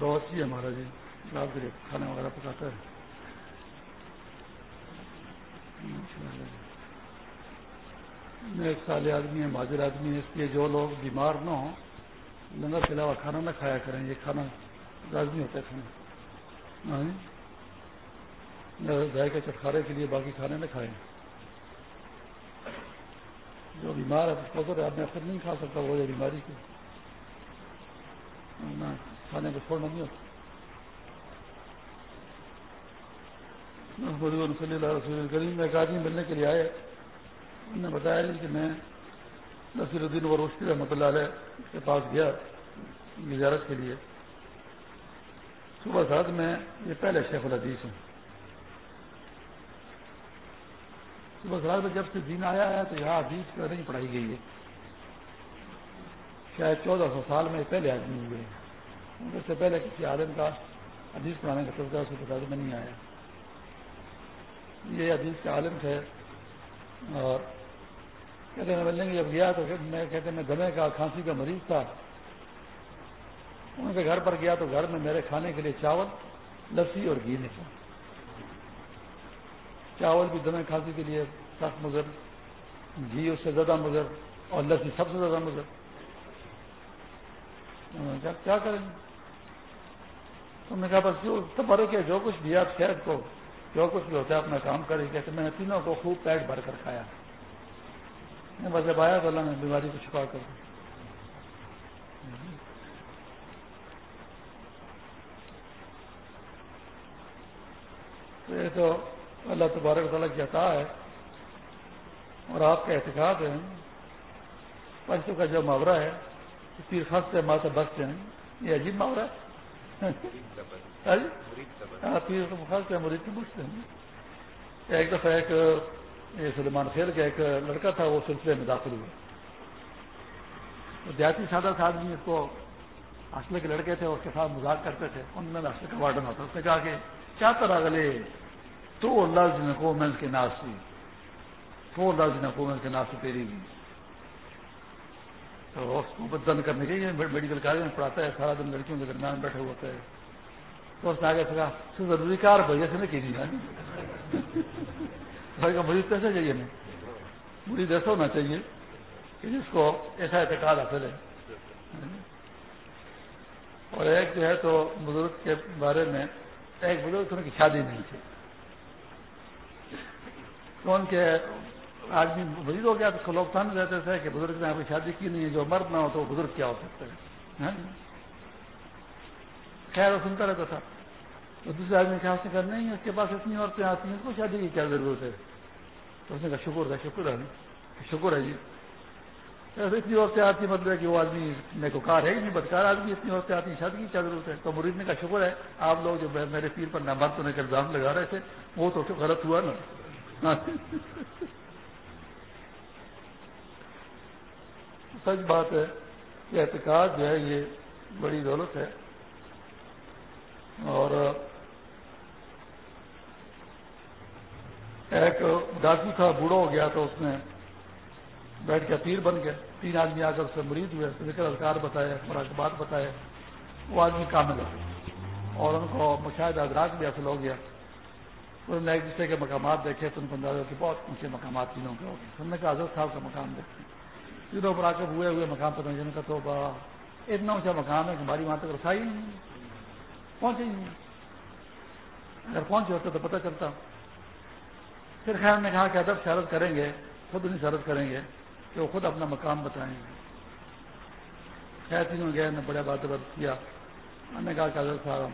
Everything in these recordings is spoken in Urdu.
بہت سی ہے۔ ہمارا جی۔ کے لیے کھانا وغیرہ پکاتا ہے۔ میں ایک سال آدمی ہے ماجر آدمی ہے اس لیے جو لوگ بیمار نہ ہوں لنگر کے علاوہ کھانا نہ کھایا کریں۔ یہ کھانا لازمی ہوتا ہے کھانا گائے کے چٹکارے کے لیے باقی کھانے نہ کھائیں۔ جو بیمار ہے فضر ہے آدمی خود نہیں کھا سکتا، وہ یہ بیماری کو کھانے کو چھوڑنا نہیں ہوتا۔ صلی اللہ رسول کریم میں ایک آدمی ملنے کے لیے آئے۔ انہوں نے بتایا کہ میں نصیر الدین و روشنی رحمۃ اللہ علیہ کے پاس گیا گزارت کے لیے۔ صبح سات میں یہ پہلے شیخ الحدیث ہوں۔ صبح سات میں جب سے دین آیا ہے تو یہاں حدیث نہیں پڑھائی گئی ہے۔ شاید چودہ سو سال میں پہلے آدمی ہوئے۔ ہیں اس سے پہلے کسی عالم کا حدیث پڑھانے کا تذکرہ سے بتا میں نہیں آیا۔ یہ حدیث کے عالم تھے اور کہتے ہیں ملنے جب گیا تو میں کہتے میں دمے کا، کھانسی کا مریض تھا۔ ان کے گھر پر گیا تو گھر میں میرے کھانے کے لیے چاول، لسی اور گھی نکلا چاول بھی دمے کھانسی کے لیے سخت مضر، گھی اس سے زیادہ مضر اور لسی سب سے زیادہ مضر۔ کیا کریں گے؟ تم نے کہا بس جو فرق ہے، جو کچھ بھی آپ شہد کو جو کچھ بھی ہوتا ہے، اپنا کام کرے کہتے میں نے تینوں کو خوب پیٹ بھر کر کھایا۔ میں بس جب آیا تو اللہ نے بیماری کو چھپا کر یہ تو اللہ تبارک تعالیٰ کی عطا ہے اور آپ کا احتکاب ہے۔ پنچوں کا جو محاورہ ہے پیر خاص سے ماتا بستے ہیں یہ عجیب محاورہ ہے۔ ہاں جی؟ ہاں، مرید پوچھتے ہیں۔ ایک دفعہ ایک سلمان خیر کا ایک لڑکا تھا وہ سلسلے میں داخل ہوا۔ دیہاتی سادہ تھا آدمی اس کو ہاسٹل کے لڑکے تھے اس کے ساتھ مذاق کرتے تھے۔ ان میں ہاسٹل کا وارڈن ہوتا اس نے کہا کہ کیا طرح گلے تو اللہ جن کو میں کے ناس سی تو اللہ جن کو میں کے ناس سے تیری گئی تو اس کو بدن کرنے کے میڈیکل کالج میں پڑھاتا ہے، سارا دن لڑکیوں کے درمیان بیٹھے ہوتے ہیں تو اس نے آگے سکا ضروری کار بھائی سے میں کی بھائی کا مریض کیسے چاہیے ہمیں مریض ایسا ہونا چاہیے کہ جس کو ایسا اعتقاد حاصل ہے۔ اور ایک جو ہے تو بزرگ کے بارے میں، ایک بزرگ کی شادی نہیں تھی۔ تو ان کے آدمی مریض ہو گیا تو لوگ تھان رہتے تھے کہ بزرگ نے اپنی شادی کی نہیں ہے جو مرد نہ ہو تو بزرگ کیا ہو سکتا ہے؟ ہاں جی؟ خیر، وہ سنتا رہتا تھا۔ تو دوسرے آدمی کہا ہاتھ سے کر نہیں، اس کے پاس اتنی عورتیں آتی ہیں، اس کو شادی کی کیا ضرورت ہے؟ تو اس نے کہا، شکر ہے شکر ہے شکر ہے جی۔ اتنی عورتیں آتی مطلب کہ وہ آدمی میرے کو کار ہے ہی نہیں، بدکار آدمی اتنی عورتیں آتی ہیں، شادی کی کیا ضرورت ہے؟ تو مرید نے کہا، شکر ہے، آپ لوگ جو میرے پیر پر نامرد ہونے کا الزام لگا رہے تھے، وہ تو غلط ہوا نا۔ سچ بات ہے کہ اعتقاد جو ہے، یہ بڑی دولت ہے۔ اور ایک ڈاکو تھا، بوڑھا ہو گیا تو اس نے بیٹھ کے پیر بن گیا۔ تین آدمی آ کر اس سے مرید ہوئے ذکر اذکار بتایا مراقبات بتایا وہ آدمی کامل ہو اور ان کو مشاہدہ ادراک بھی حاصل ہو گیا۔ انہوں نے ایک دوسرے کے مقامات دیکھے، تو ان کو اندازہ کہ بہت اونچے مقامات تینوں کے ہو گئے۔ ہم نے کہا، حضرت صاحب کا مقام دیکھتے ہیں۔ تینوں پر آ کے ہوئے ہوئے مقام پر جن کا تو اتنا اونچا مقام ہے کہ ہماری وہاں تک رسائی نہیں پہنچے ہی نہیں اگر پہنچے ہوتے تو پتہ چلتا۔ پھر خیر نے کہا کہ ادب شرط کریں گے، خود نہیں شرط کریں گے۔ کہ وہ خود اپنا مقام بتائیں گے۔ خیر تینوں گئے نے بڑے بات بات کیا۔ ہم نے کہا کہ حضرت صاحب،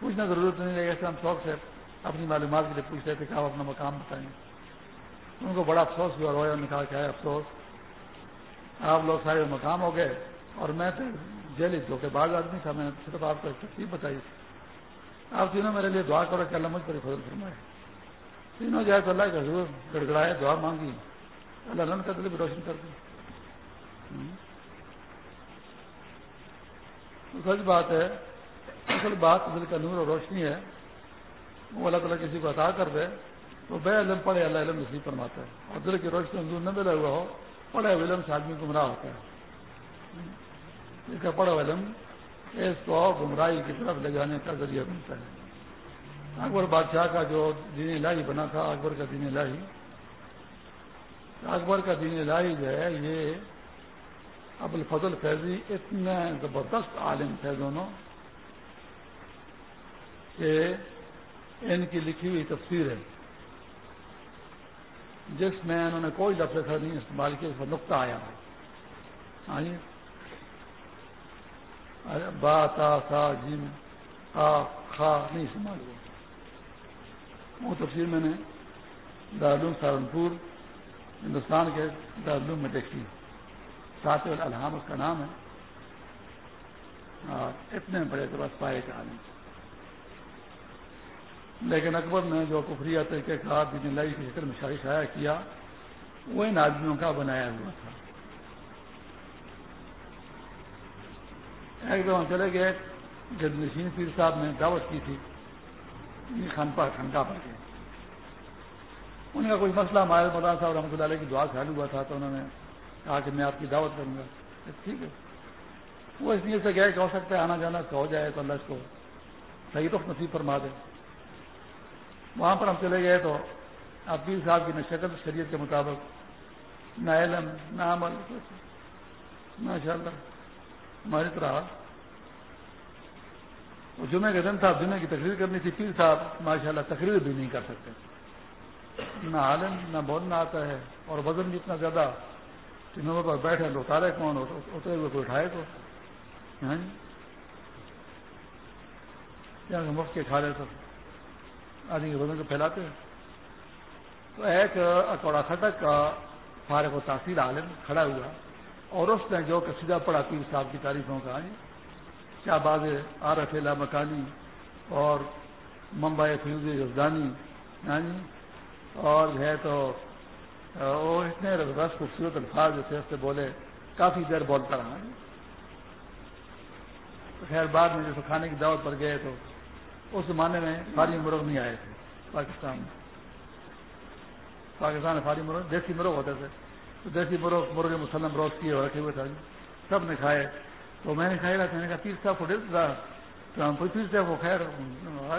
پوچھنا ضرورت نہیں ہے، ایسے ہم شوق سے اپنی معلومات کے لیے پوچھ رہے تھے کہ آپ اپنا مقام بتائیں۔ ان کو بڑا افسوس ہوا، رویا نے کہا کہ ہے افسوس، آپ لوگ سارے مقام ہو گئے اور میں تو جیلی دو کے بعد آدمی تھا، میں نے صرف آپ کو تکلیف بتائی۔ آپ تینوں میرے لیے دعا کرو کہ اللہ مجھ پر فضل فرمائے۔ تینوں جائے تو اللہ کا حضور گڑگڑائے دعا مانگی۔ اللہ کا دل بھی روشن کر دی سچ بات ہے۔ اصل بات دل کا نور اور روشنی ہے۔ وہ اللہ تعالیٰ کسی کو عطا کر دے۔ تو بے علم پڑھے، اللہ علم نصیب فرماتا ہے۔ اور دل کی روشنی نور نہ ملا ہوا ہو، پڑھے علم سے آدمی گمراہ ہوتا ہے۔ اس کا پڑھا علم اس کو گمراہی کی طرف لے جانے کا ذریعہ بنتا ہے۔ اکبر بادشاہ کا جو دین الہی بنا تھا، اکبر کا دین الہی اکبر کا دین الہی جو ہے، یہ ابو الفضل فیضی اتنے زبردست عالم تھے دونوں کہ ان کی لکھی ہوئی تفسیر ہے۔ جس میں انہوں نے کوئی لفظ ایسا نہیں استعمال کیا، اس پر نقطہ آیا۔ ہاں جی با تا سا جم آ خا نہیں استعمال ہوا۔ وہ تفسیر میں نے دارالعلوم سہارنپور ہندوستان کے دارالعلوم میں دیکھی سات الحام اس کا نام ہے۔ اور اتنے بڑے زبردست پائے کے عالم لیکن اکبر نے جو کفری طریقہ کار دین لائی کی شکل میں شاعری شائع کیا، وہ ان آدمیوں کا بنایا ہوا تھا۔ ایک دم چلے گئے جب نشین پیر صاحب نے دعوت کی تھی خان پر خنکا پر گئے۔ ان کا کوئی مسئلہ ہمارے مولانا صاحب رحمۃ اللہ علیہ کی دعا خیال ہوا تھا تو انہوں نے کہا کہ میں آپ کی دعوت کروں گا۔ ٹھیک ہے۔ وہ اس لیے سے گئے کہ ہو سکتا ہے آنا جانا ہو جائے تو اللہ اس کو صحیح رخ نصیب فرما دے۔ وہاں پر ہم چلے گئے تو آپ پیر صاحب کی نہ شکل شریعت کے مطابق نہ علم، نہ عمل ماشاء اللہ ہماری طرح وہ جمعے کا دن تھا جمعے کی تقریر کرنی تھی۔ پیر صاحب ماشاء اللہ تقریر بھی نہیں کر سکتے۔ نہ عالم، نہ بولنا آتا ہے، اور وزن بھی اتنا زیادہ کہ نمبر پر بیٹھے لو اتارے کون اترے ہوئے کوئی اٹھائے کو ہاں جی؟ مفت کے کھا رہے تو آدمی کے وزن کو پھیلاتے ہیں۔ تو ایک اکوڑا کھٹک کا فارغ و تاثیر عالم کھڑا ہوا، اور اس نے جو قصیدہ پڑھا پیر صاحب کی تعریفوں کا کیا باز آر لا مکانی اور ممبئی فیوز یزدانی اور جو ہے تو وہ اتنے رس خوبصورت الفاظ جو تھے اس سے بولے، کافی دیر بولتا رہا تو خیر، بعد میں جیسے کھانے کی دعوت پر گئے تو اس زمانے میں فاری مرغ نہیں آئے تھے پاکستان میں۔ پاکستان میں فاری مرغ، دیسی مرغ ہوتے تھے۔ تو دیسی مرغ مرغ مسلم روز کیے رکھے ہوئے تھے۔ سب نے کھائے۔ تو میں نے کھایا میں نے کہا تیر صاحب کو ڈیل تھا۔ تو ہم کوئی تیر صاحب کو خیر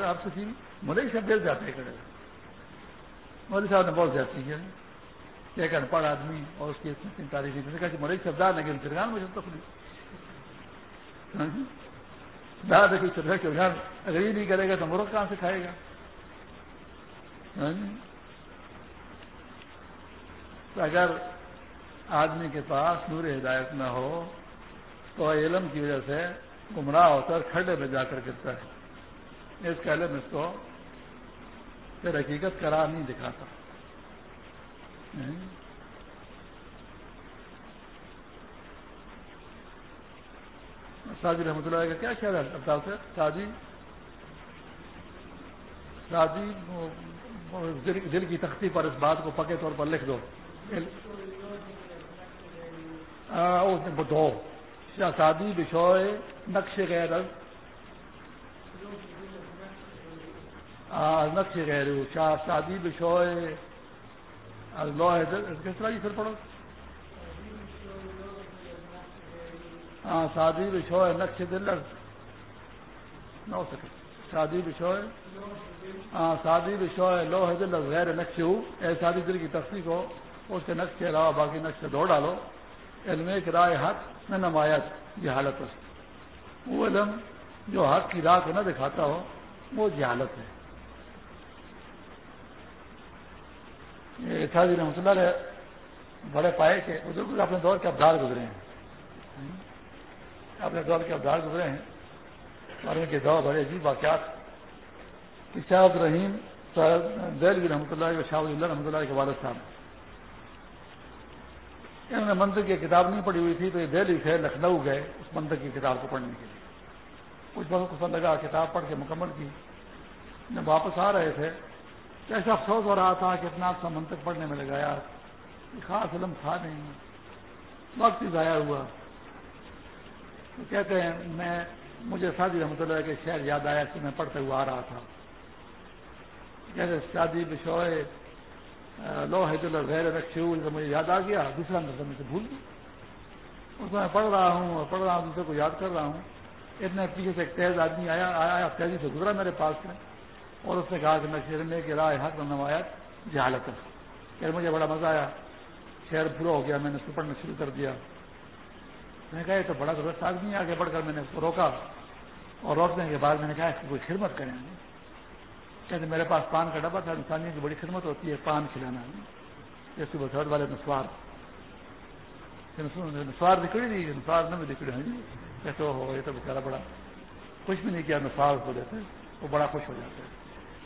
آپ سے ملئی صاحب ڈیل جاتے ہیں۔ مودی صاحب نے بہت زیادتی کیا ایک ان پڑھ آدمی اور اس کی اتنی تاریخ میں نے کہا کہ ملئی صاحب دار لیکن چرگان مجھے تو دار دیکھیے چرگا چرگان اگر یہ نہیں کرے گا تو مرغ کہاں سے کھائے گا؟ ہاں جی؟ تو اگر آدمی کے پاس نور ہدایت نہ ہو، تو علم کی وجہ سے گمراہ ہوتا ہے کھڈے میں جا کر گرتا ہے۔ اس کا علم اس کو پھر حقیقت قرار نہیں دکھاتا۔ شادی رحمۃ اللہ کا کیا خیال ہے ابتال سے شادی شادی دل کی تختی پر اس بات کو پکے طور پر لکھ دو۔ دو۔ شادی بشوئے، نقش غیر نقش غیر شادی بشوئے۔ کس طرح جی پھر پڑھو؟ ہاں شادی بشوئے، نقش دل نو سکے۔ شادی بشوئے۔ ہاں شادی بشوئے لوہ دل غیر نقش ہو اے شادی دل کی تختی کو اس کے نقش کے علاوہ باقی نقش سے دوڑ ڈالو۔ علم ایک رائے حق، نہ نمایت جہالت۔ وہ علم جو حق کی راہ کو نہ دکھاتا ہو، وہ جہالت ہے۔ شادی رحمۃ اللہ علیہ بڑے پائے کے بزرگ اپنے دور کے ابدار گزرے ہیں۔ اپنے دور کے ابدار گزرے ہیں اور ان کے دور بڑے عجیب واقعات۔ شاہ رحیم دہلوی رحمۃ اللہ شاہ اللہ رحمۃ اللہ کے والد صاحب انہوں نے منتر کی کتاب نہیں پڑھی ہوئی تھی تو یہ دہلی سے لکھنؤ گئے اس منتر کی کتاب کو پڑھنے کے لیے۔ کچھ بہت پسند لگا کتاب پڑھ کے مکمل کی۔ جب واپس آ رہے تھے تو ایسا افسوس ہو رہا تھا کہ اتنا سا منتق پڑھنے میں لگایا خاص علم تھا نہیں۔ وقت ہی ضائع ہوا۔ تو کہتے ہیں، میں، مجھے شادی رحمۃ اللہ کے شہر یاد آیا کہ میں پڑھتے ہوا آ رہا تھا۔ کہتے شادی بشوئے لو حید اللہ غیر رکھے ہوئے مجھے یاد آ گیا۔ دوسرا نظر مجھے بھول گیا۔ اس میں پڑھ رہا ہوں اور پڑھ رہا ہوں، دوسرے کو یاد کر رہا ہوں۔ اتنے پیچھے سے ایک تیز آدمی آیا آیا تیزی سے گزرا میرے پاس میں اور اس نے کہا کہ میں شہر میں کہ رائے حق نمایا جہالت کہ مجھے بڑا مزہ آیا۔ شہر پورا ہو گیا، میں نے اس کو پڑھنا شروع کر دیا۔ میں نے کہا، یہ تو بڑا درست آدمی آگے بڑھ کر میں نے اس کو روکا۔ اور روکنے کے بعد میں نے کہا، اس کی کوئی خدمت کریں گے کہتے میرے پاس پان کا ڈبا تھا انسانیوں کی بڑی خدمت ہوتی ہے، پان کھلانا۔ جیسے بسوٹ والے نسوار۔ نسوار دکھڑی نہیں نسوار نہ بھی دکھڑی ہیں کہتے ہو، یہ تو بیچارہ بڑا۔ کچھ بھی نہیں کیا، نسوار کو دیتے، وہ بڑا خوش ہو جاتے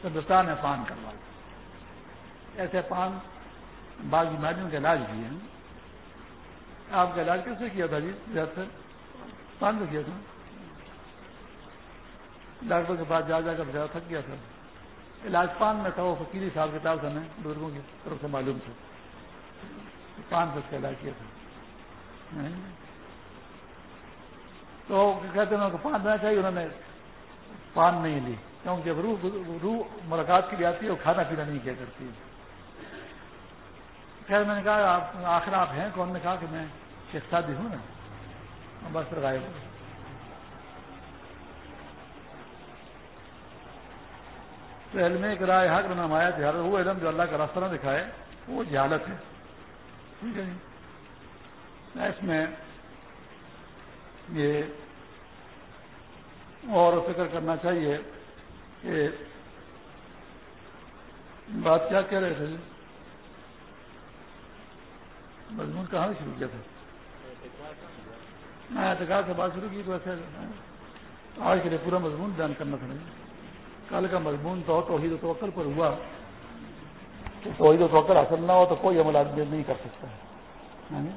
ہندوستان میں پان کروا ایسے پان بعض بیماریوں کے علاج بھی ہیں۔ آپ کا علاج کیسے کیا تھا جی؟ زیادہ سے پان سے کیا تھا؟ ڈاکٹر کے پاس جا جا کر زیادہ تھک گیا تھا۔ علاج پان میں تھا، وہ فقیری صاحب کتاب سے ہمیں بزرگوں کی طرف سے معلوم تھا۔ پان سے اس کا علاج کیا تھا۔ تو کہتے ہیں پان دینا چاہیے، انہوں نے پان نہیں لی۔ کیونکہ جب روح روح ملاقات کے لیے آتی ہے وہ کھانا پینا نہیں کیا کرتی خیر، میں نے کہا، آپ آخر آپ ہیں؟ کون نے کہا کہ میں شیخ شادی ہوں نا۔ بس پھر غائب تو علم ایک رائے حق نام آیا تھا وہ علم جو اللہ کا راستہ نہ دکھائے، وہ جہالت ہے۔ ٹھیک ہے جی؟ اس میں یہ اور فکر کرنا چاہیے۔ کہ بات کیا کہہ رہے تھے جی؟ مضمون کہاں سے شروع کیا تھا؟ میں اعتقاد سے بات شروع کی تو ایسے آج کے لیے پورا مضمون بیان کرنا تھا نہیں کل کا مضمون تو توحید و توکل پر ہوا۔ تو توحید و توکل حاصل نہ ہو تو کوئی عمل آدمی نہیں کر سکتا۔ ہے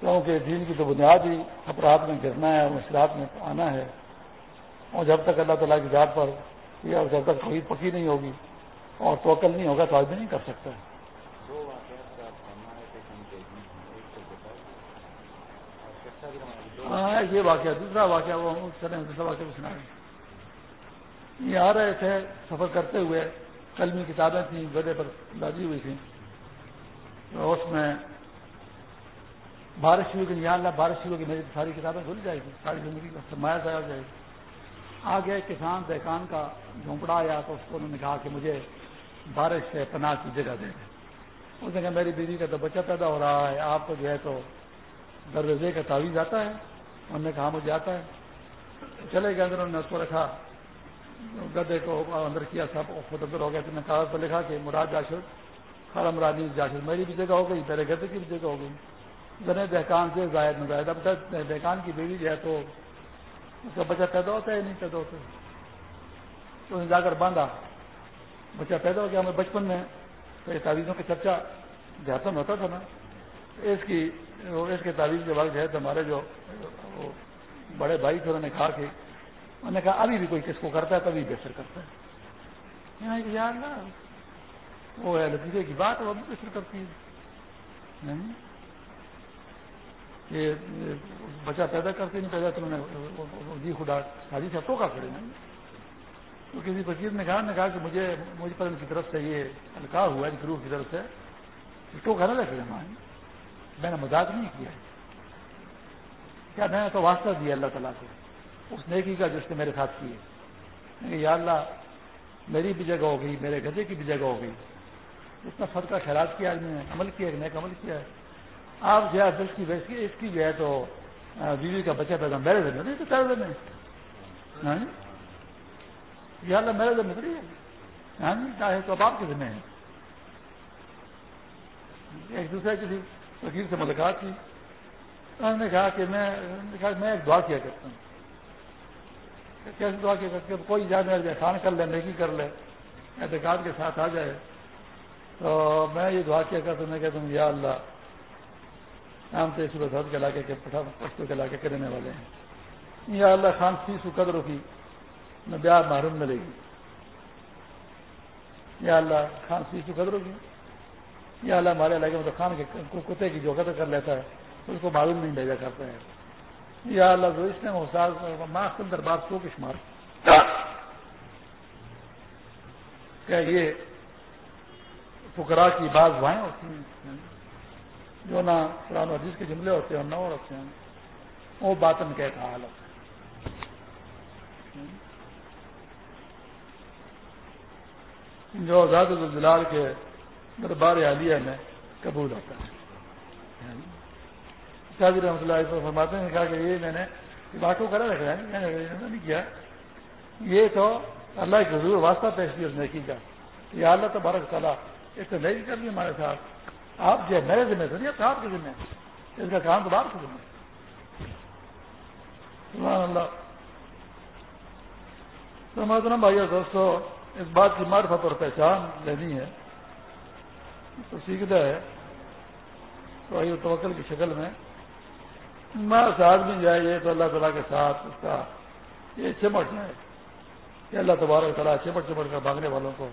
کیونکہ دین کی تو بنیاد ہی اپرادھ میں گرنا ہے، مشکلات میں آنا ہے۔ اور جب تک اللہ تعالیٰ کی ذات پر یا جب تک توحید پکی نہیں ہوگی اور توکل نہیں ہوگا تو آدمی نہیں کر سکتا ہے۔ ہاں یہ واقعہ دوسرا واقعہ وہ دوسرا واقعہ سنا یہ آ رہے تھے سفر کرتے ہوئے کلمی کتابیں تھیں گدے پر لادی ہوئی تھیں۔ تو اس میں بارش شروع کی اللہ بارش شروع کی میری ساری کتابیں دھل جائے گی ساری زندگی کا سرمایہ ضائع ہو جائے گی۔ آگے کسان دہکان کا جھونپڑا آیا تو اس کو انہوں نے کہا کہ مجھے بارش سے پناہ کی جگہ دے دیں اس نے کہا، میری بیوی کا تو بچہ پیدا ہو رہا ہے، آپ کو جو ہے تو دروازے کا تعویذ آتا ہے۔ انہوں نے کہا ہاں، مجھے آتا ہے۔ چلے گئے اندر انہوں نے اس کو رکھا۔ گدے کو اندر کیا، سب خود اندر ہو گیا تو نے کاغذ پر لکھا کہ مراد جاشر خرم رانی جاشر میری بھی جگہ ہو گئی، میرے گدے کی بھی جگہ ہو گئی۔ گنے دہکان سے زائد نہ زائد اب دہکان کی بیوی جو ہے تو اس کا بچہ پیدا ہوتا ہے نہیں پیدا ہوتا تو جا کر باندھا۔ بچہ پیدا ہو گیا۔ ہمیں بچپن میں تو یہ تعویذوں کی چرچا دیہاتوں میں ہوتا تھا نا۔ اس کی اس کے تعویذ کے بعد جو ہے تو ہمارے جو بڑے بھائی تھے، انہوں نے کہا کہ انہوں نے کہا، ابھی بھی کوئی کس کو کرتا ہے، تبھی بہتر کرتا ہے۔ یہاں یار نا۔ وہ ہے، لطیفے کی بات، وہ بھی بہتر کرتی ہے۔ یہ بچہ پیدا کرتے نہیں پیدا تو انہوں نے جی خدا شادی سے ٹوکا کرے نا تو کسی فقیر نے کہا نے کہا کہ مجھے مجھ پر ان کی طرف سے یہ الکا ہوا ہے، گروہ کی طرف سے۔ ٹوکا نہ رکھے میں نے مذاق نہیں کیا۔ کیا میں نے تو واسطہ دیا اللہ تعالیٰ کو۔ اس نیکی کا جس نے میرے ساتھ کیے یا اللہ، میری بھی جگہ ہو گئی، میرے گدے کی بھی جگہ ہو گئی۔ اتنا صدقہ خیرات کیا آدمی نے عمل کیا نیک عمل کیا ہے۔ آپ جو ہے اس کی اس کی جو ہے تو بیوی کا بچہ پیدا میرے دن نہیں، تو تیرے دن ہاں جی؟ اللہ میرے دن نکلی ہے۔ ہاں جی؟ چاہے تو اب آپ کے ذمہ ہے ایک دوسرے کسی وکیل سے ملاقات کی۔ انہوں نے کہا کہ میں میں ایک دعا کیا کرتا ہوں۔ کیسے دعا کیا کرتے کوئی جانے احسان کر لے، نیکی کر لے احتکاب کے ساتھ آ جائے۔ تو میں یہ دعا کیا کرتا ہوں، میں کہتا ہوں، یا اللہ ہم تو صبح سب کے علاقے کے پشتوں کے علاقے کے رہنے والے ہیں۔ یا اللہ خان فیس و قدر کی میں بیاہ محروم ملے گی۔ یا اللہ خان فیس و قدر کی یہ اللہ ہمارے علاقے میں تو خان کے کتے کی جو قدر کر لیتا ہے، اس کو معلوم نہیں بھیجا کرتا ہے۔ یا اللہ جو نے ماں کے اندر بات کو کش مار۔ کیا یہ فکرا کی بعض وائیں ہوتی ہیں۔ جو نہ قرآن حدیث کے جملے ہوتے ہیں نہ ہوتے ہیں، وہ باتن کا ایک حال ہوتا ہے۔ جو آزاد الجلال کے دربار عالیہ میں قبول ہوتا ہے۔ شاہی جی رحمۃ اللہ فرماتے ہیں، کہا کہ یہ میں نے باتوں کرا رکھا ہے، میں نے نہیں کیا۔ یہ تو اللہ کے حضور واسطہ پیش کی اس نے کی کا یہ اللہ تبارک تعالیٰ، اس نے نہیں کر لی ہمارے ساتھ۔ آپ جو میرے ذمہ سے نہیں آپ کے ذمہ اس کا کام تو باہر کے ذمہ اللہ۔ تو بھائی دوستوں اس بات کی معرفت اور پہچان لینی ہے۔ تو سیکھتا ہے۔ تو آئیے توکل کی شکل میں۔ سے آدمی جائے یہ تو اللہ تعالیٰ کے ساتھ اس کا یہ چمٹ ہے۔ کہ اللہ تبارک تعالیٰ چمٹ چمٹ کر بھاگنے والوں کو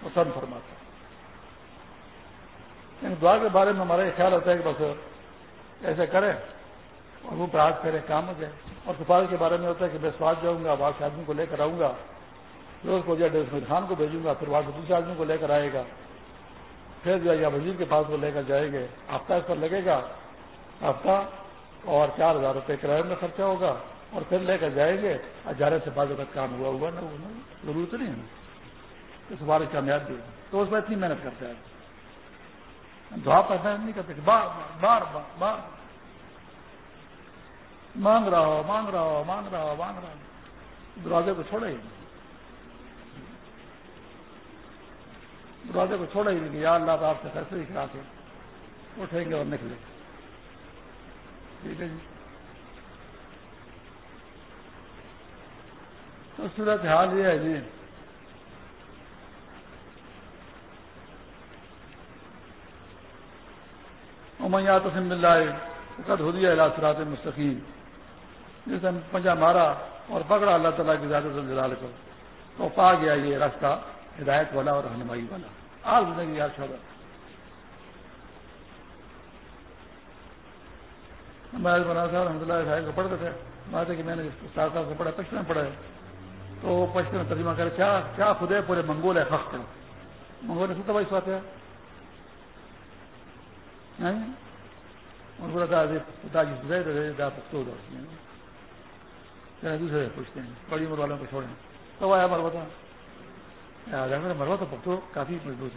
پسند فرماتا ہے۔ یعنی دعا کے بارے میں ہمارا یہ خیال ہوتا ہے کہ بس ایسے کرے اور وہ پراج کرے کام ہو جائے۔ اور سفارش کے بارے میں ہوتا ہے کہ میں سواد جاؤں گا بعض آدمی کو لے کر آؤں گا۔ روز کو جو ہے خان کو بھیجوں گا، پھر وہاں سے دوسرے آدمی کو لے کر آئے گا۔ پھر جو ہے وزیر کے پاس وہ لے کر جائیں گے ہفتہ اس پر لگے گا۔ ہفتہ اور چار ہزار روپے کرایہ میں خرچہ ہوگا۔ اور پھر لے کر جائیں گے۔ ہزارے سے بعض وقت کام ہوا ہوا نا ضرورت نہیں ہے۔ اس کامیاب بھی تو اس میں اتنی محنت کرتے ہیں دعا پر نہیں کرتے بار بار بار بار مانگ رہا ہو، مانگ رہا ہو، مانگ رہا ہو، مانگ رہا ہو۔ دروازے کو چھوڑے ہی نہیں۔ دروازے کو چھوڑا ہی نہیں یا اللہ آپ سے فیصلے ہی کرا کے اٹھیں گے اور نکلیں۔ گے ٹھیک ہے جی۔ تو صورت حال یہ ہے جی۔ امیات تو سم مل قد ہو دیا اللہ سرات مستقیم۔ جس نے پنجا مارا اور پکڑا اللہ تعالیٰ کی زیادہ جلال کو، تو پا گیا یہ راستہ ہدایت والا اور رہنمائی والا۔ آج زندگی یاد شعبہ ہمارے بنا صاحب رحمۃ اللہ صاحب کو پڑھتے تھے۔ بات ہے کہ میں نے سات سال سے پڑھا پشتو میں پڑھا ہے۔ تو پشتو میں ترجمہ کرے کیا کیا خدے پورے منگول ہے فخر منگول نے سوتا بھائی سوات ہے ان کو دوسرے پوچھتے ہیں بڑی عمر والوں کو چھوڑیں تو آیا ہمارا مروا تو پختو کافی مضبوط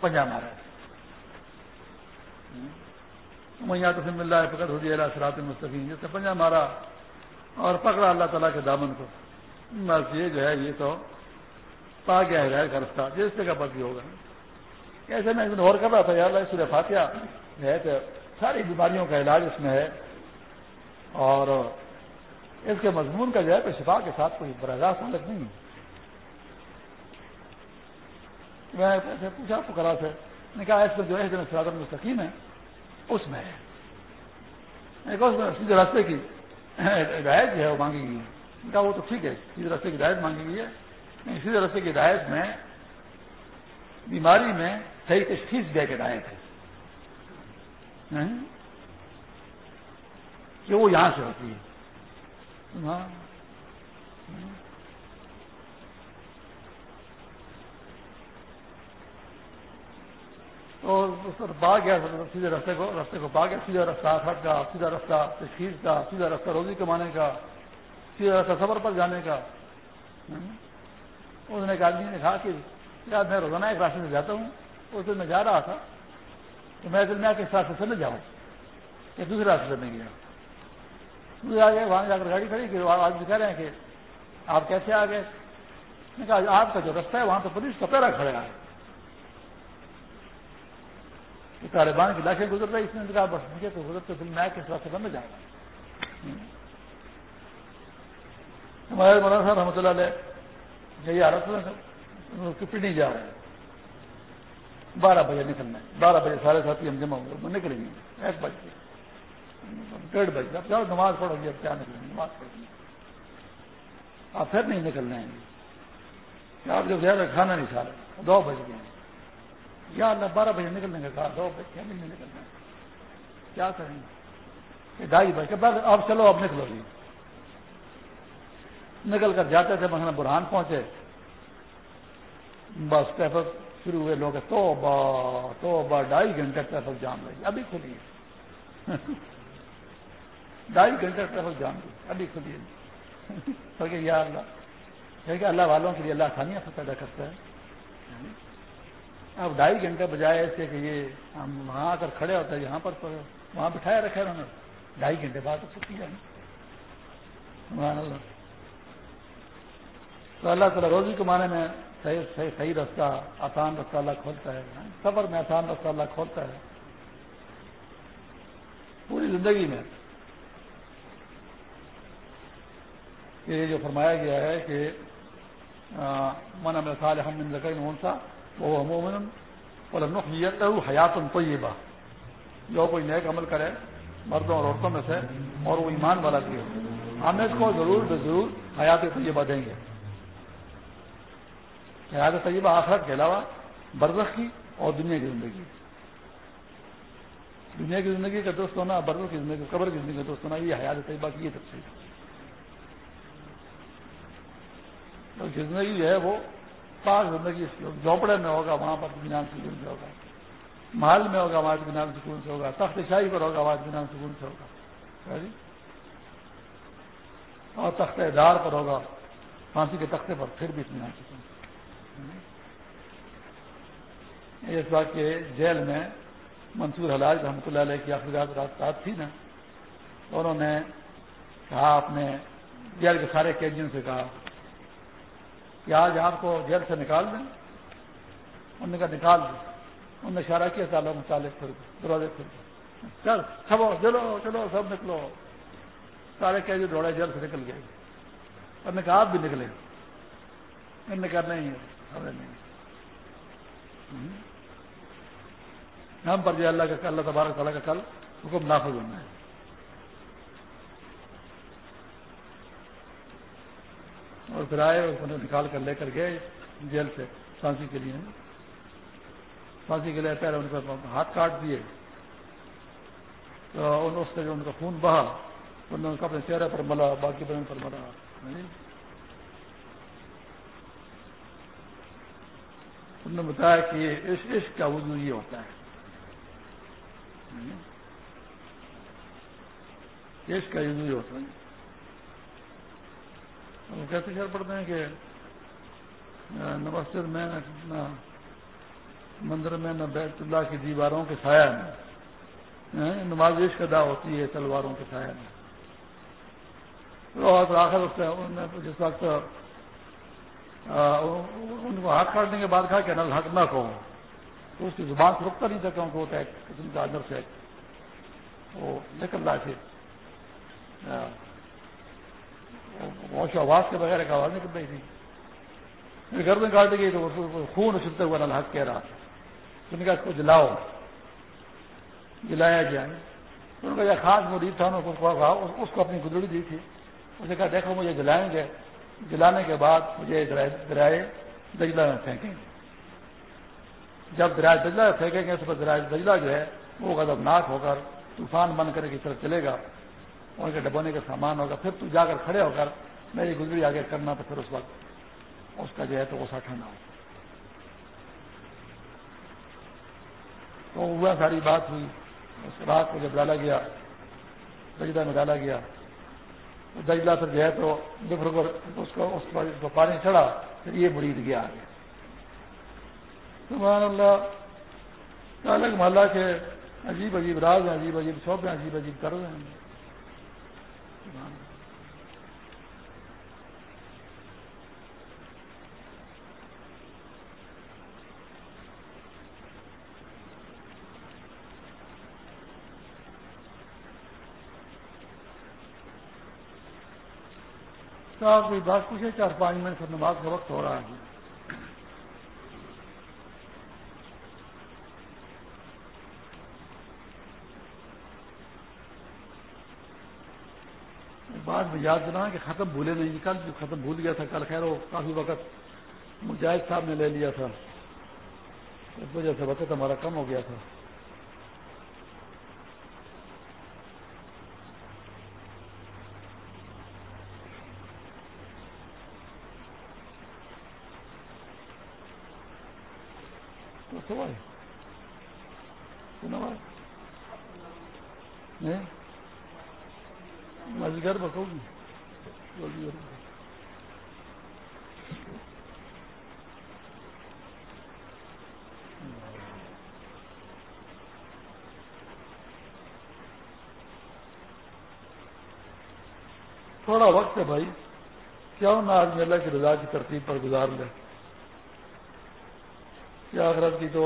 پنجاب مارا میں یہاں تو مل رہا ہے پکڑ ہو جائے سرات مستقیم جس نے پنجا مارا اور پکڑا اللہ تعالیٰ کے دامن کو بس یہ جو ہے یہ تو پا گیا ہے کا رستہ جس جگہ پر بھی ہوگا ایسے میں اور کر رہا تھا یار سورہ فاتحہ ہے تو ساری بیماریوں کا علاج اس میں ہے۔ اور اس کے مضمون کا جو ہے تو شفا کے ساتھ کوئی براہ راست حالت نہیں میں پوچھا تو کرا سے نے کہا، اس میں جو ہے سرادر مستقیم ہے، اس میں ہے۔ اس میں سیدھے راستے کی ہدایت جو ہے وہ مانگی گئی ہے۔ کہا، وہ تو ٹھیک ہے، سیدھے راستے کی ہدایت مانگی گئی ہے۔ سیدھے راستے کی ہدایت میں بیماری میں صحیح تشخیص دے کے ہدایت ہے ہاں؟ کہ وہ یہاں سے ہوتی ہے۔ ہاں؟ اور با گیا، سیدھے رستے کو رستے کو پا گیا، سیدھا رستہ آخر کا، سیدھا رستہ تشخیص کا، سیدھا رستہ روزی کمانے کا، سیدھا رستہ سفر پر جانے کا۔ ہاں؟ اس نے ایک آدمی نے کہا کہ یار میں روزانہ ایک راستے سے جاتا ہوں، اس دن میں جا رہا تھا تو میں دل میں آ کے اس راستے سے نہ جاؤں، کہ دوسرے راستے سے نہیں گیا۔ آگے وہاں جا کر گاڑی کھڑی آج بھی کہہ رہے ہیں کہ آپ کیسے آ گئے؟ کہا آپ کا جو رستہ ہے، وہاں تو پولیس کا پیرا کھڑا ہے۔ طالبان کی لاشیں گزر رہی، اس نے کہا بس مجھے تو گزرتے پھر میں کس راستے بند جا رہا ہمارے مولانا صاحب رحمۃ اللہ علیہ جی، یہی حالت کپڑی نہیں جا رہے ہیں۔ بارہ بجے نکلنا ہے۔ بارہ بجے سارے ساتھی ہم جمع ہوں گے نکلیں گے۔ ایک بجے ڈیڑھ بجے اب جاؤ، نماز پڑھو گی اب کیا نکلیں گے؟ نماز پڑھیں جی۔ گے آپ پھر نہیں نکلنا ہے آپ جو زیادہ کھانا نہیں کھا رہے دو بج گئے یا اللہ، بارہ بجے نکلنے کا کہا دو بجے چھ بجے نکلنا کیا کریں گے؟ ڈھائی بجے بس اب چلو اب نکلو جی۔ نکل کر جاتے تھے، مثلا برہان پہنچے۔ بس ٹریفک شروع ہوئے لوگ تو با تو با ڈھائی گھنٹے ٹریفک جام رہی ابھی کھلی ہے۔ ڈھائی گھنٹے ٹریفک جام رہی ابھی کھلی ہے۔ یا اللہ یعنی کہ اللہ والوں کے لیے اللہ آسانیاں پیدا کرتا ہے۔ یعنی اب ڈھائی گھنٹے بجائے ایسے کہ یہ ہم وہاں آ کر کھڑے ہوتے ہیں، یہاں پر وہاں بٹھایا رکھے انہوں نے۔ ڈھائی گھنٹے بعد چھٹی جائیں اللہ۔ تو اللہ تعالیٰ روزی کمانے میں صحیح صحیح صحیح رستہ، آسان رستہ اللہ کھولتا ہے سفر میں آسان رستہ اللہ کھولتا ہے۔ پوری زندگی میں یہ جو فرمایا گیا ہے کہ من میں سال ہم سا وہ عموماً حیات طیبہ۔ جو کوئی نیک عمل کرے، مردوں اور عورتوں میں سے، اور وہ ایمان والا بھی ہو۔ ہم اس کو ضرور ضرور حیات طیبہ دیں گے۔ حیات طیبہ آخرت کے علاوہ برزخ کی اور دنیا کی زندگی دنیا کی زندگی کا دوست ہونا، برزخ کی زندگی، قبر کی زندگی کا دوست ہونا، یہ حیات طیبہ کی یہ تفصیل ہے۔ زندگی جو ہے وہ پاک زندگی جھوپڑے میں ہوگا، وہاں پر اطمینان سکون سے ہوگا۔ محل میں ہوگا، وہاں اطمینان سکون سے ہوگا۔ تخت شاہی پر ہوگا، وہاں اطمینان سکون سے ہوگا۔ جی؟ اور تخت دار پر ہوگا، پھانسی کے تختے پر پھر بھی اطمینان سکون۔ اس بات کے جیل میں منصور حلاج رحمۃ اللہ علیہ کی آخری رات تھی نا۔ انہوں نے کہا اپنے جیل کے سارے قیدیوں سے کہا کہ آج آپ کو جیل سے نکال دیں۔ انہوں نے کہا، نکال دیں۔ انہوں نے اشارہ کیا چالو متعلق پھر دروازے پھر چل چلو چلو چلو، سب نکلو۔ سارے قیدی دوڑے، جیل سے نکل گئے۔ انہوں نے کہا، آپ بھی نکلے انہوں نے کہا، نہیں۔ ہمیں نہیں ہم۔ پر جو اللہ کا اللہ تبارک تعالیٰ کا کل حکم نافذ ہونا ہے۔ اور پھر آئے اور نکال کر لے کر گئے جیل سے پھانسی کے لیے۔ پھانسی کے لیے پہلے ان کا ہاتھ کاٹ دیے۔ تو اس سے جو ان کا خون بہا، انہوں نے اپنے چہرے پر ملا، باقی بدن پر ملا۔ انہوں نے بتایا کہ اس عشق کا وضو یہ ہوتا ہے۔ عشق کا وضو یہ ہوتا ہے۔ وہ کیسے خیال پڑتے ہیں کہ نہ مسجد میں نہ مندر میں نہ بیت اللہ کی دیواروں کے سایہ میں۔ نمازش ادا ہوتی ہے تلواروں کے سایہ میں۔ آخر جس وقت ان کو ہاتھ کاٹنے کے بعد کہا کہ نل حق نہ کہوں تو اس کی زبان سے رکتا نہیں تھا کیونکہ وہ ایک قسم کا اندر سے وہ نکل رہا تھے۔ و آواز کے بغیر ایک آواز نکل رہی تھی۔ گردن کاٹ گئی تو خون اچھلتے ہوا الحق کہہ رہا۔ تھا تو نے کہا اس کو جلاؤ۔ جلایا جائے ان کا یہ خاص مرید تھا اس کو اپنی گزڑی دی تھی۔ اس نے کہا دیکھو مجھے جلائیں گے۔ جلانے کے بعد مجھے درائے دجلہ میں پھینکیں گے۔ جب درائے دجلہ میں پھینکیں گے اس پر درائے دجلہ جو ہے وہ غضبناک ہو کر طوفان بن کر کی طرف چلے گا۔ ان کے ڈبونے کا سامان ہوگا۔ پھر تو جا کر کھڑے ہو کر میری گزری آگے کرنا تو پھر اس وقت اس کا جو ہے تو وہ ٹھنڈا ہو۔ تو وہ ساری بات ہوئی۔ اس رات کو جب ڈالا گیا، دجلہ میں ڈالا گیا۔ دجلہ پھر جو ہے تو بفر اس کو اس پر کو پانی چڑھا، پھر یہ مرید گیا آگے۔ سبحان اللہ۔ الگ محلہ کے عجیب عجیب راز ہیں، عجیب عجیب شوق عجیب عجیب کر رہے ہیں آپ کوئی بات پوچھے چار پانچ منٹ سے نماز کا وقت ہو رہا ہے۔ بعد میں یاد دلا کہ ختم بھولے نہیں کل جو ختم بھول گیا تھا، کل خیر وہ کافی وقت مجاہد صاحب نے لے لیا تھا۔ اس وجہ سے وقت ہمارا کم ہو گیا تھا۔ سوائے گھر بکو گی تھوڑا وقت ہے بھائی۔ کیوں نہ آدمی اللہ کی رضا کی ترتیب پر گزار لے کیا آخرت کی تو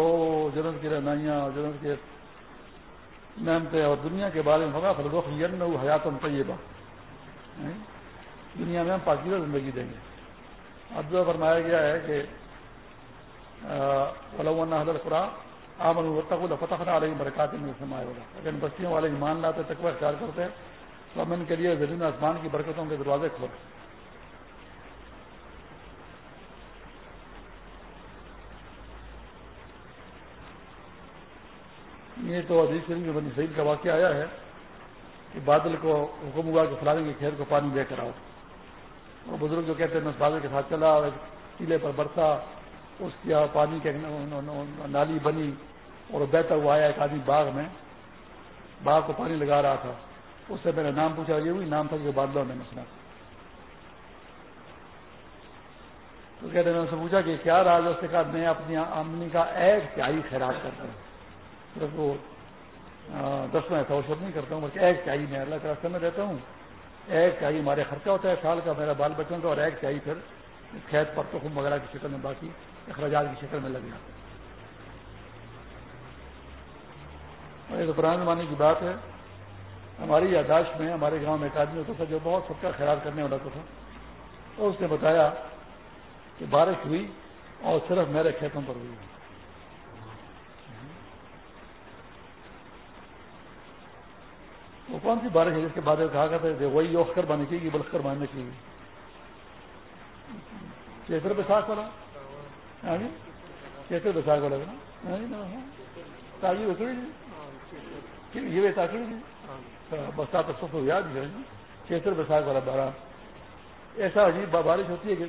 جنت کی رہنائیاں جنت کے نعمتیں اور دنیا کے بارے میں ہوگا فردوخ ین حیات طیبہ ہاں؟ دنیا میں ہم پاکیزہ زندگی دیں گے۔ اب جو فرمایا گیا ہے کہ حضرت قرآن آمن فتح نہ علیہ برکات میں سمایا ہوگا اگر بستیوں والے ایمان لاتے تک وہ اختیار کرتے، تو ہم ان کے لیے زمین آسمان کی برکتوں کے دروازے کھولتے یہ تو عزیز شریف میں بنی سعید کا واقعہ آیا ہے کہ بادل کو حکم ہوا کہ فلانے کے کھیت کو پانی لے کر آؤ۔ اور بزرگ جو کہتے ہیں میں بادل کے ساتھ چلا اور قلعے پر برسا، اس کی پانی کے نالی بنی اور بہتا ہوا آیا ایک آدمی باغ میں۔ باغ کو پانی لگا رہا تھا۔ اس سے میں نے نام پوچھا، یہ ہوئی نام تھا جو بادلوں نے مسئلہ۔ تو کہتے ہیں میں نے پوچھا کہ کیا راج اس نے کہا، میں اپنی آمدنی کا ایک تہائی خیرات کرتا ہوں۔ صرف وہ دس میں توشت نہیں کرتا ہوں، بلکہ ایک چاہیے میں اللہ کے راستے میں دیتا ہوں۔ ایک چاہیے ہمارے خرچہ ہوتا ہے سال کا، میرا بال بچوں کا، اور ایک چاہیے پھر کھیت پر تخم وغیرہ کی شکل میں باقی اخراجات کی شکل میں لگ جاتا ہے۔ یہ تو پرانے زمانے کی بات ہے۔ ہماری یاداشت میں، ہمارے گاؤں میں ایک آدمی ہوتا تھا جو بہت سب کا خیال کرنے والا تھا۔ اور اس نے بتایا کہ بارش ہوئی اور صرف میرے کھیتوں پر ہوئی۔ وہ کون سی بارش ہے جس کے بارے میں کہا کرتے وہی یوخ کر بنانی چاہیے بلخ کر باندھنے چاہیے۔ چیتر بساخ والا چیتر بساخ والا ہاں جی، ہاں جی؟, ہاں جی؟ یہ تاکڑی جی ہاں، برسات سب کو یاد ہے۔ چیتر بساخ والا بارہ۔ ایسا عجیب بارش ہوتی ہے کہ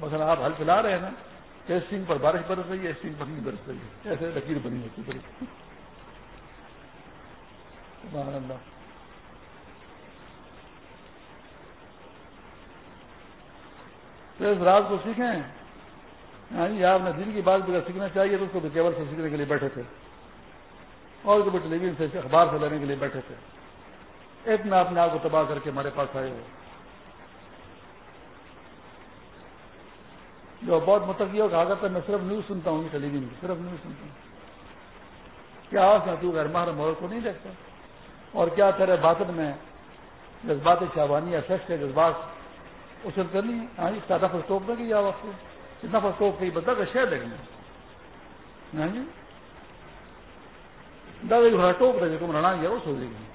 مثلا آپ ہل چلا رہے ہیں نا اس سنگ پر بارش برس رہی ہے اس سنگ پر نہیں برس رہی۔ ہے ایسے لکیر بنی ہوتی ہے۔ تو اس راز کو سیکھیں۔ ہاں جی آپ نے دن کی بات بھی اگر سیکھنا چاہیے تو اس کو بھی کیبل سے سیکھنے کے لیے بیٹھے تھے۔ اور کبھی ٹیلی ویژن سے اخبار سے لینے کے لیے بیٹھے تھے۔ اتنا اپنے آپ کو تباہ کر کے ہمارے پاس آئے۔ ہوئے جو بہت متقیوں کا آگت ہے، میں صرف نیوز سنتا ہوں، ٹیلی ویژن صرف نیوز سنتا ہوں۔ کیا آس تو غیر مہر مور کو نہیں دیکھتا۔ اور کیا تیرے باطن میں جذبات شاہبانی افیکٹ ہے جذبات اسے کرنی ہاں، ہے ہاں جی سادہ فسٹوپ میں یا وقت کتنا فسٹوپ کہیں بتا کہ شہر دیکھنا ہاں جی؟ دادا جو ٹوپ رہے تم رڑا گیا وہ سو دے گی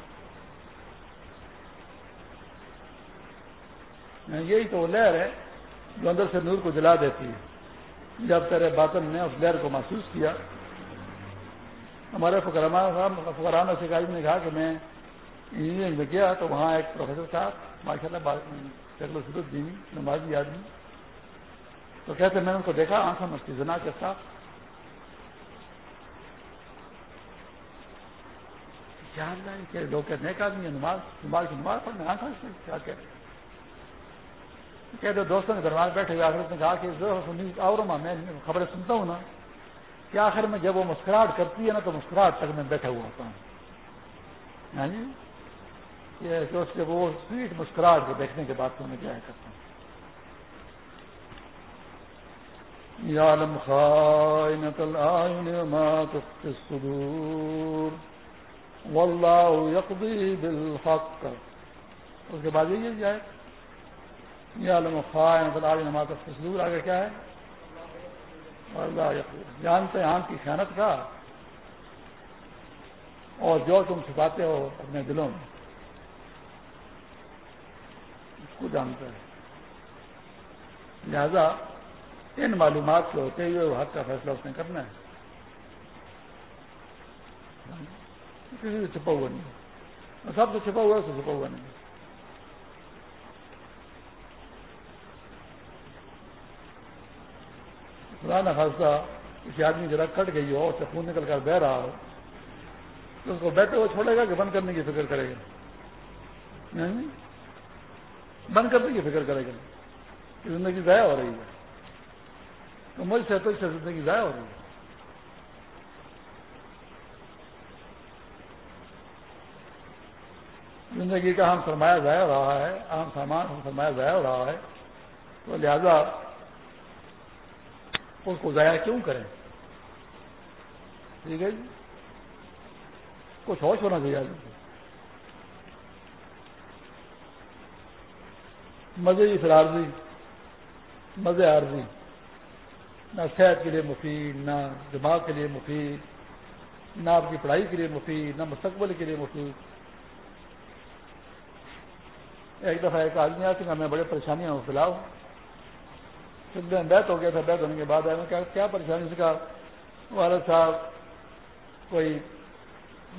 یہی تو وہ لہر ہے جو اندر سے نور کو جلا دیتی ہے۔ جب تیرے باطن نے اس لہر کو محسوس کیا، ہمارے فکرانہ سے نے کہا کہ میں انجینئرنگ میں گیا تو وہاں ایک پروفیسر صاحب ماشاء اللہ شکل و صورت دینی، نمازی آدمی۔ تو کہتے میں نے ان کو دیکھا، آنکھوں میں اس کی زنا کے ساتھ کہ لوگ کہتے ہیں آدمی نماز نماز کی نماز پڑھنے، آنکھوں سے کیا کہتے کہتے دوستوں کے درمیان بیٹھے ہوئے آخر نے کہا کہ اور میں خبریں سنتا ہوں نا، کہ آخر میں جب وہ مسکراہٹ کرتی ہے نا، تو مسکراہٹ تک میں بیٹھا ہوا ہوتا ہوں۔ یعنی ہاں کہ اس کے وہ سویٹ مسکراہٹ کو دیکھنے کے بعد تو میں کیا کرتا ہوں یعلم خائنة الآئین ما تخفي الصدور واللہ یقضی بالحق. اس کے بعد یہ جائے یعلم خائنة الآئین ما تخفي الصدور. آگے کیا ہے؟ واللہ یقضی. جانتے ہیں آنکھ کی خیانت کا؟ اور جو تم چھپاتے ہو اپنے دلوں میں کو جانتا ہے۔ لہذا ان معلومات کے ہوتے ہوئے وہ حق کا فیصلہ اس نے کرنا ہے۔ کسی سے چھپا ہوا نہیں۔ سب سے چھپا ہوا ہے، اس سے چھپا ہوا نہیں۔ پرانا خاصہ، کسی آدمی ذرا کٹ گئی ہو سے خون نکل کر بہ رہا ہو، تو اس کو بیٹھے وہ چھوڑے گا کہ بند کرنے کی فکر کرے گا؟ بند کرنے کی فکر کرے گا کہ زندگی ضائع ہو رہی ہے۔ تو مجھ سے تو اس سے زندگی ضائع ہو رہی ہے۔ زندگی کا ہم سرمایہ ضائع ہو رہا ہے عام سامان ہم سرمایہ ضائع ہو رہا ہے۔ تو لہذا اس کو ضائع کیوں کریں؟ ٹھیک ہے جی؟ کچھ ہوش ہونا چاہیے۔ مزے ہی پھر مزے عارضی نہ صحت کے لیے مفید، نہ دماغ کے لیے مفید، نہ آپ کی پڑھائی کے لیے مفید، نہ مستقبل کے لیے مفید۔ ایک دفعہ ایک آدمی آتی میں بڑے پریشانی ہوں فی الحال۔ دن بیت ہو گیا تھا، بیت ہونے کے بعد آئے کہا کیا پریشانی؟ سے کہا، والد صاحب، کوئی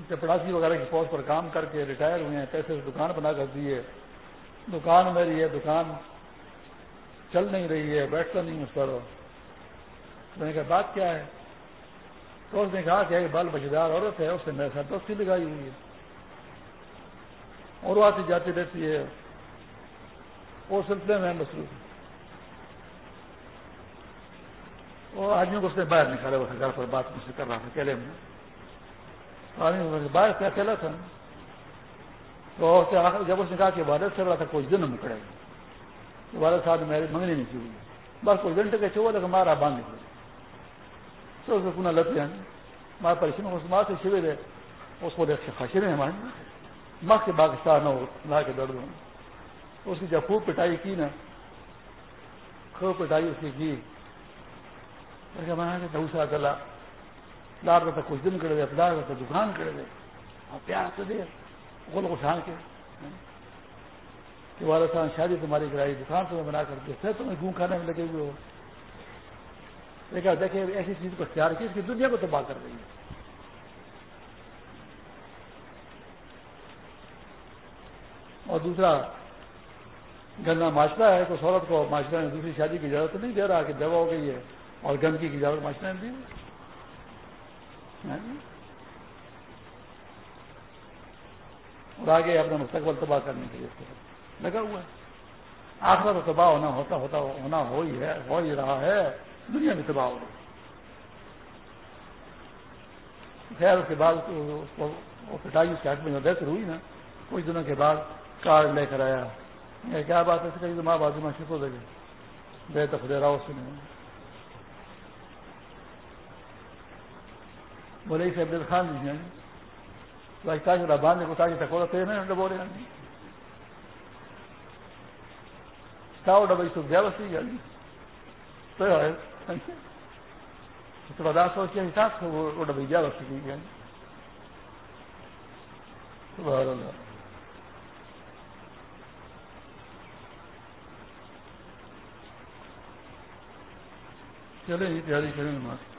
چپڑاسی وغیرہ کی پوسٹ پر کام کر کے ریٹائر ہوئے ہیں، پیسے سے دکان بنا کر دیے۔ دکان میری ہے، دکان چل نہیں رہی ہے، بیٹھتا نہیں اس پر۔ میں نے کہا، بات کیا ہے؟ تو اس نے کہا کہ ایک بال بچیدار عورت ہے، اس سے میرے ساتھ دوستی لگائی ہوئی ہے۔ اور وہ آتی جاتی رہتی ہے۔ اس سلسلے میں مصروف وہ آدمیوں کو اس نے باہر نکالا، وہ گھر پر بات مجھ سے کر رہا تھا، اکیلے میں۔ آدمی باہر سے اکیلا تھا؟ تو جب اس نے کہا کہ والد چل رہا تھا، کوئی دن نکڑے گا والد صاحب نے میری منگنی نہیں کی ہوئی بس کوئی گھنٹے کے چوہ لگا مارا باندھ نکلے تو اس کو پناہ لگتے ہیں مارا پریشان اس سے شیوے دے اس کو دیکھ خشرے ہیں ہمارے ماں۔ کے باغستان نہ ہو لا کے درد ہوں۔ اس کی جب خوب پٹائی کی نا، خوب پٹائی اس کی کی۔ جی، دوسرا گلا۔ لار کا کچھ دن کرے دے لار کا دکان کرے دے اور پیار سے دے گول کو کے۔ کہ والد صاحب، شادی تمہاری کرائی، دکان تمہیں بنا کر دے پھر تمہیں گوں کھانے میں لگے ہوئے ہو۔ لیکن دیکھیں ایسی چیز کو اختیار کی اس کی دنیا کو تباہ کر رہی ہے۔ اور دوسرا گندا معاشرہ ہے، تو سورت کو معاشرہ میں دوسری شادی کی اجازت نہیں دے رہا کہ دوا ہو گئی ہے اور گندگی کی اجازت معاشرہ نے دی اور آگے اپنا مستقبل تباہ کرنے کے لیے لگا ہوا ہے۔ آخرا تو تباہ ہونا ہوتا ہوتا ہونا ہو ہی ہے، ہو ہی رہا ہے۔ دنیا میں تباہ ہو رہی خیر، اس کے بعد پٹائی اس کے حق میں بہتر ہوئی نا، کچھ دنوں کے بعد کار لے کر آیا۔ کیا بات ہے کہ ماں بازو میں شکو دے گی بے تفریح رہا اس نے بولے اسے عبد خان جی ہیں۔ تاج باندھے کو تاجی تک ہوتے ہیں ڈبو رہے ہیں ساؤ ڈبئی سو گیا بس گیا تو تھوڑا داس کے حساب سے وہ ڈبئی گیا بس کی گیا چلے جی تیاری کریں گے